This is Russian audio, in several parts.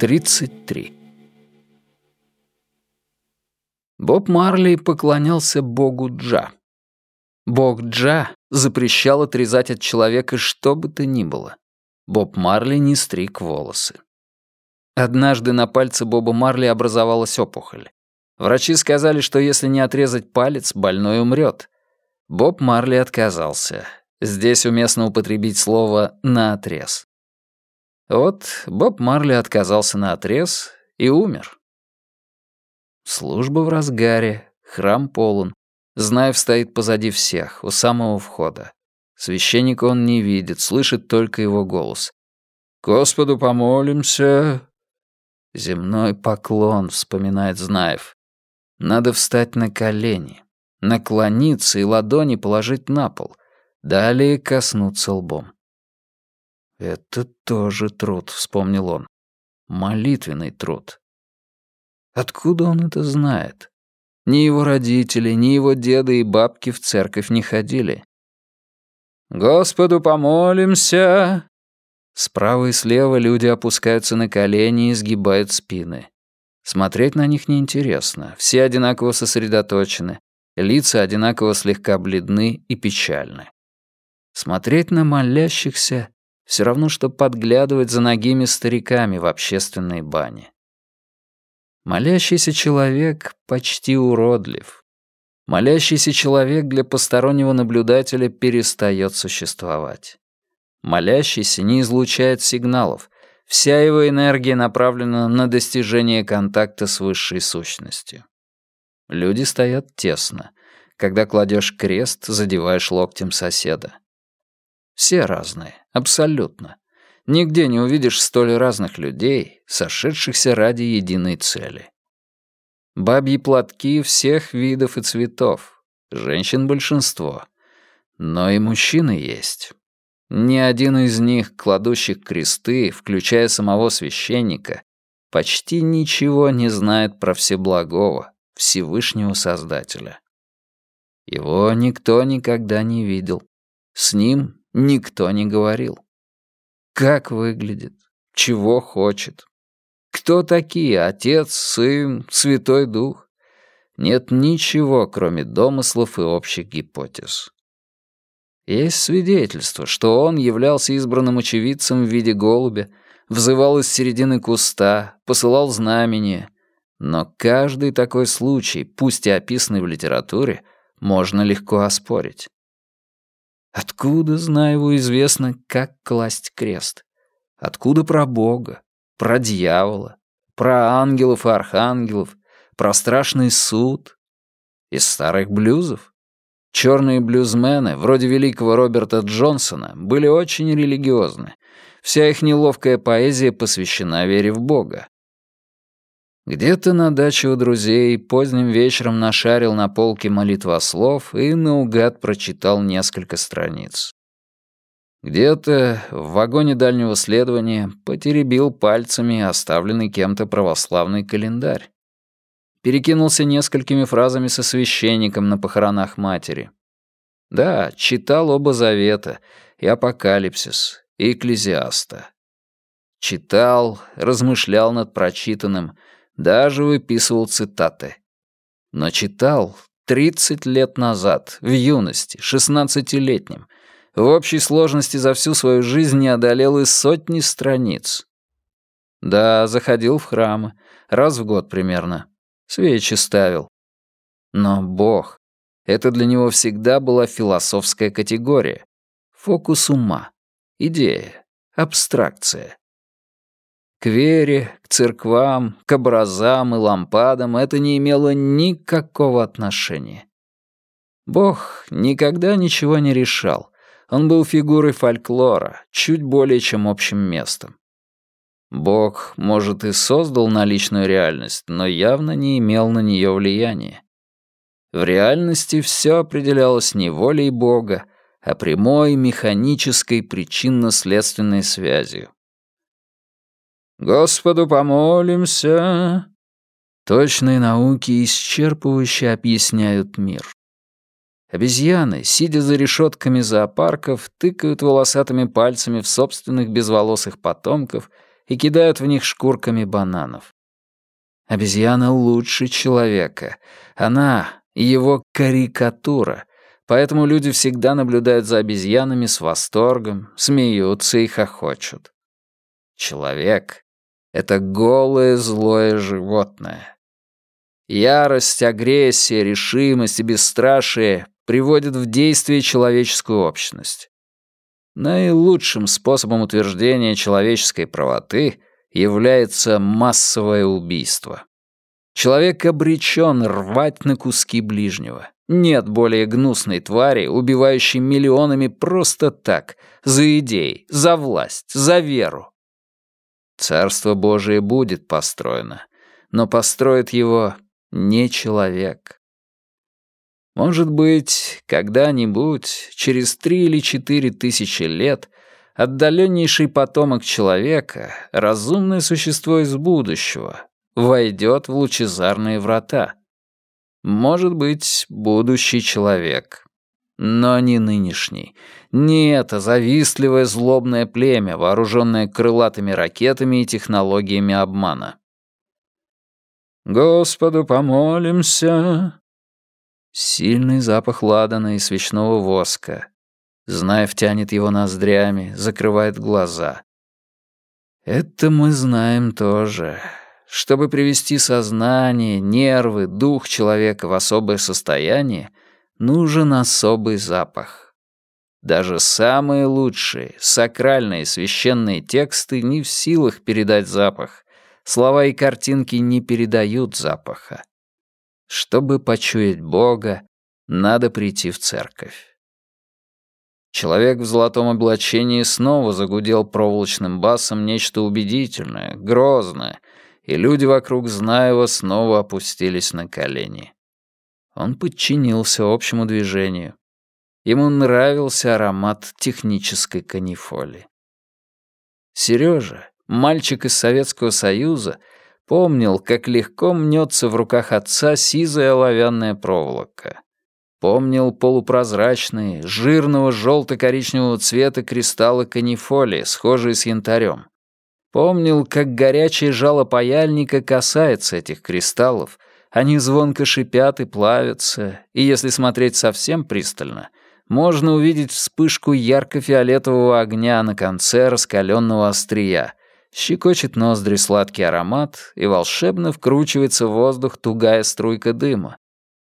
33. Боб Марли поклонялся богу Джа. Бог Джа запрещал отрезать от человека что бы то ни было. Боб Марли не стриг волосы. Однажды на пальце Боба Марли образовалась опухоль. Врачи сказали, что если не отрезать палец, больной умрет. Боб Марли отказался. Здесь уместно употребить слово «наотрез». Вот Боб Марли отказался на отрез и умер. Служба в разгаре, храм полон. Знаев стоит позади всех, у самого входа. Священника он не видит, слышит только его голос. «Господу помолимся!» «Земной поклон», — вспоминает Знаев. «Надо встать на колени, наклониться и ладони положить на пол, далее коснуться лбом. «Это тоже труд», — вспомнил он. «Молитвенный труд». Откуда он это знает? Ни его родители, ни его деды и бабки в церковь не ходили. «Господу помолимся!» Справа и слева люди опускаются на колени и сгибают спины. Смотреть на них неинтересно, все одинаково сосредоточены, лица одинаково слегка бледны и печальны. Смотреть на молящихся все равно, что подглядывать за ногими стариками в общественной бане. Молящийся человек почти уродлив. Молящийся человек для постороннего наблюдателя перестает существовать. Молящийся не излучает сигналов, вся его энергия направлена на достижение контакта с высшей сущностью. Люди стоят тесно. Когда кладешь крест, задеваешь локтем соседа. Все разные, абсолютно. Нигде не увидишь столь разных людей, сошедшихся ради единой цели. Бабьи платки всех видов и цветов, женщин большинство. Но и мужчины есть. Ни один из них, кладущих кресты, включая самого священника, почти ничего не знает про Всеблагого, Всевышнего Создателя. Его никто никогда не видел. С ним никто не говорил. Как выглядит? Чего хочет? Кто такие Отец, Сын, Святой Дух? Нет ничего, кроме домыслов и общих гипотез. Есть свидетельство, что он являлся избранным очевидцем в виде голубя, взывал из середины куста, посылал знамения. Но каждый такой случай, пусть и описанный в литературе, можно легко оспорить. Откуда, знаю, известно, как класть крест? Откуда про Бога, про дьявола, про ангелов и архангелов, про страшный суд? Из старых блюзов? Черные блюзмены, вроде великого Роберта Джонсона, были очень религиозны. Вся их неловкая поэзия посвящена вере в Бога. Где-то на даче у друзей поздним вечером нашарил на полке молитвослов и наугад прочитал несколько страниц. Где-то в вагоне дальнего следования потеребил пальцами оставленный кем-то православный календарь. Перекинулся несколькими фразами со священником на похоронах матери. Да, читал оба завета, и апокалипсис, и экклезиаста. Читал, размышлял над прочитанным — даже выписывал цитаты. Но читал 30 лет назад, в юности, 16-летнем. В общей сложности за всю свою жизнь не одолел и сотни страниц. Да, заходил в храмы, раз в год примерно. Свечи ставил. Но Бог — это для него всегда была философская категория. Фокус ума, идея, абстракция. К вере, к церквам, к образам и лампадам это не имело никакого отношения. Бог никогда ничего не решал. Он был фигурой фольклора, чуть более чем общим местом. Бог, может, и создал наличную реальность, но явно не имел на нее влияния. В реальности все определялось не волей Бога, а прямой механической причинно-следственной связью. Господу помолимся. Точные науки исчерпывающе объясняют мир. Обезьяны, сидя за решетками зоопарков, тыкают волосатыми пальцами в собственных безволосых потомков и кидают в них шкурками бананов. Обезьяна лучше человека. Она — его карикатура, поэтому люди всегда наблюдают за обезьянами с восторгом, смеются и хохочут. Человек — это голое злое животное. Ярость, агрессия, решимость и бесстрашие приводят в действие человеческую общность. Наилучшим способом утверждения человеческой правоты является массовое убийство. Человек обречен рвать на куски ближнего. Нет более гнусной твари, убивающей миллионами просто так, за идеи, за власть, за веру. Царство Божие будет построено, но построит его не человек. Может быть, когда-нибудь, через три или четыре тысячи лет, отдаленнейший потомок человека, разумное существо из будущего, войдет в лучезарные врата. Может быть, будущий человек. Но не нынешний. Не это завистливое злобное племя, вооруженное крылатыми ракетами и технологиями обмана. «Господу помолимся», Сильный запах ладана и свечного воска. Знаев тянет его ноздрями, закрывает глаза. Это мы знаем тоже. Чтобы привести сознание, нервы, дух человека в особое состояние, нужен особый запах. Даже самые лучшие, сакральные священные тексты не в силах передать запах. Слова и картинки не передают запаха. Чтобы почуять Бога, надо прийти в церковь. Человек в золотом облачении снова загудел проволочным басом нечто убедительное, грозное, и люди вокруг Знаева снова опустились на колени. Он подчинился общему движению. Ему нравился аромат технической канифоли. Сережа, мальчик из Советского Союза, Помнил, как легко мнется в руках отца сизая оловянная проволока. Помнил полупрозрачные, жирного желто-коричневого цвета кристаллы канифоли, схожие с янтарем. Помнил, как горячее жало паяльника касается этих кристаллов, они звонко шипят и плавятся, и если смотреть совсем пристально, можно увидеть вспышку ярко-фиолетового огня на конце раскаленного острия, Щекочет ноздри сладкий аромат, и волшебно вкручивается в воздух тугая струйка дыма.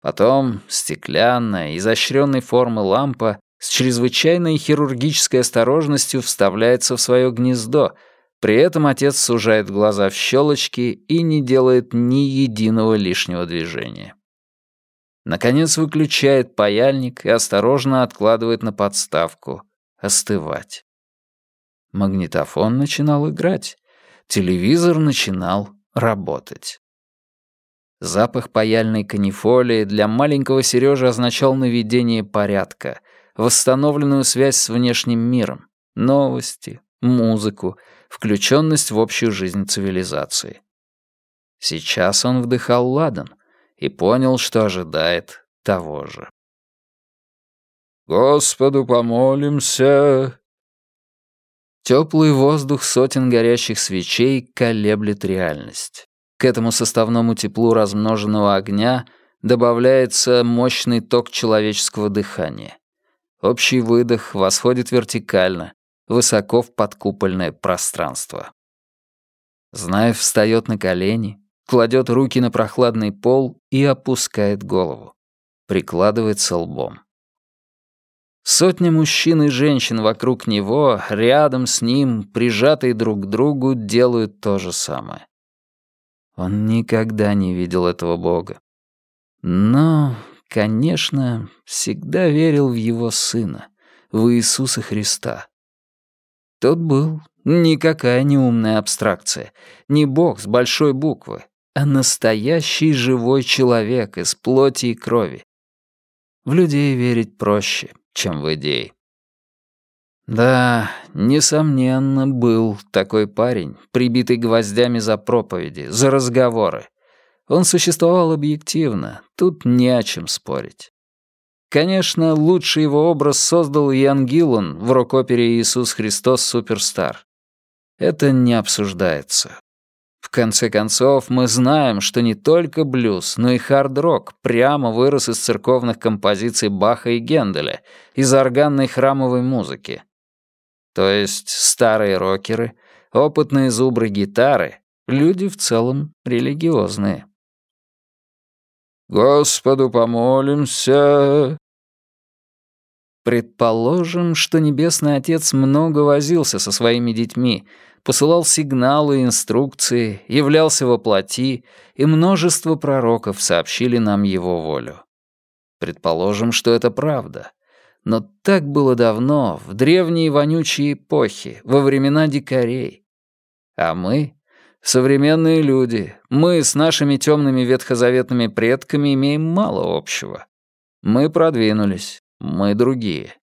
Потом стеклянная, изощренной формы лампа с чрезвычайной хирургической осторожностью вставляется в свое гнездо, при этом отец сужает глаза в щелочки и не делает ни единого лишнего движения. Наконец выключает паяльник и осторожно откладывает на подставку остывать. Магнитофон начинал играть. Телевизор начинал работать. Запах паяльной канифолии для маленького Сережи означал наведение порядка, восстановленную связь с внешним миром, новости, музыку, включенность в общую жизнь цивилизации. Сейчас он вдыхал ладан и понял, что ожидает того же. «Господу помолимся, Теплый воздух сотен горящих свечей колеблет реальность. К этому составному теплу размноженного огня добавляется мощный ток человеческого дыхания. Общий выдох восходит вертикально, высоко в подкупольное пространство. Знаев встает на колени, кладет руки на прохладный пол и опускает голову. Прикладывается лбом. Сотни мужчин и женщин вокруг него, рядом с ним, прижатые друг к другу, делают то же самое. Он никогда не видел этого Бога. Но, конечно, всегда верил в его Сына, в Иисуса Христа. Тот был никакая не умная абстракция, не Бог с большой буквы, а настоящий живой человек из плоти и крови. В людей верить проще, чем в идеи. Да, несомненно, был такой парень, прибитый гвоздями за проповеди, за разговоры. Он существовал объективно, тут не о чем спорить. Конечно, лучший его образ создал Ян Гиллан в рок-опере «Иисус Христос Суперстар». Это не обсуждается. В конце концов, мы знаем, что не только блюз, но и хард-рок прямо вырос из церковных композиций Баха и Генделя, из органной храмовой музыки. То есть старые рокеры, опытные зубры гитары, люди в целом религиозные. «Господу помолимся», Предположим, что Небесный Отец много возился со своими детьми, посылал сигналы и инструкции, являлся во плоти, и множество пророков сообщили нам его волю. Предположим, что это правда. Но так было давно, в древние вонючие эпохи, во времена дикарей. А мы, современные люди, мы с нашими темными ветхозаветными предками имеем мало общего. Мы продвинулись, мы другие.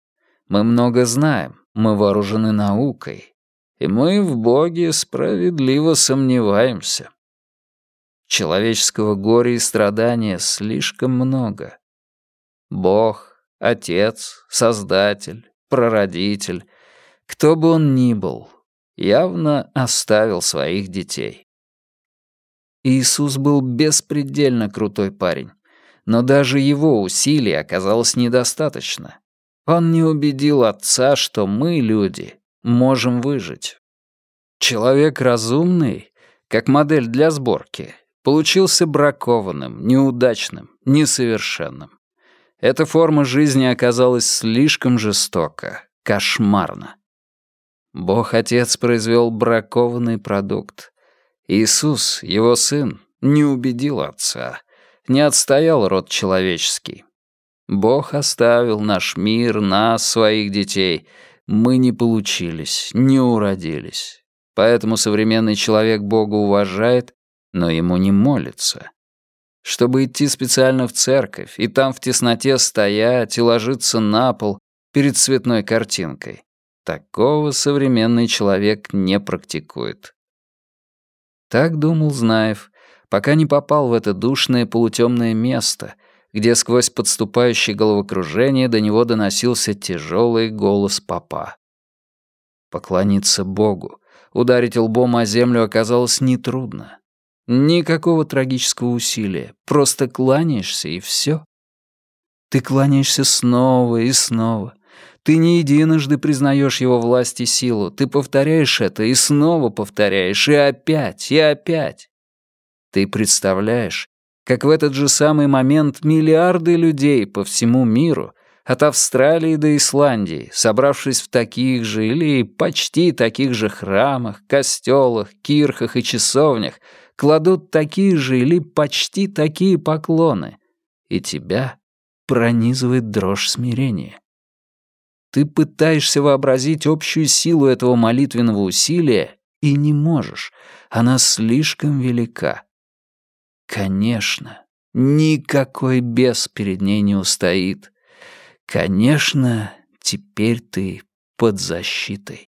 Мы много знаем, мы вооружены наукой. И мы в Боге справедливо сомневаемся. Человеческого горя и страдания слишком много. Бог, Отец, Создатель, Прародитель, кто бы он ни был, явно оставил своих детей. Иисус был беспредельно крутой парень но даже его усилий оказалось недостаточно. Он не убедил отца, что мы, люди, можем выжить. Человек разумный, как модель для сборки, получился бракованным, неудачным, несовершенным. Эта форма жизни оказалась слишком жестока, кошмарна. Бог-Отец произвел бракованный продукт. Иисус, его сын, не убедил отца не отстоял род человеческий. Бог оставил наш мир, нас, своих детей. Мы не получились, не уродились. Поэтому современный человек Бога уважает, но ему не молится. Чтобы идти специально в церковь и там в тесноте стоять и ложиться на пол перед цветной картинкой, такого современный человек не практикует. Так думал Знаев, пока не попал в это душное полутемное место, где сквозь подступающее головокружение до него доносился тяжелый голос папа. Поклониться Богу, ударить лбом о землю оказалось нетрудно. Никакого трагического усилия, просто кланяешься и все. Ты кланяешься снова и снова. Ты не единожды признаешь его власть и силу, ты повторяешь это и снова повторяешь, и опять, и опять. Ты представляешь, как в этот же самый момент миллиарды людей по всему миру, от Австралии до Исландии, собравшись в таких же или почти таких же храмах, костелах, кирхах и часовнях, кладут такие же или почти такие поклоны, и тебя пронизывает дрожь смирения. Ты пытаешься вообразить общую силу этого молитвенного усилия и не можешь, она слишком велика. Конечно, никакой бес перед ней не устоит. Конечно, теперь ты под защитой.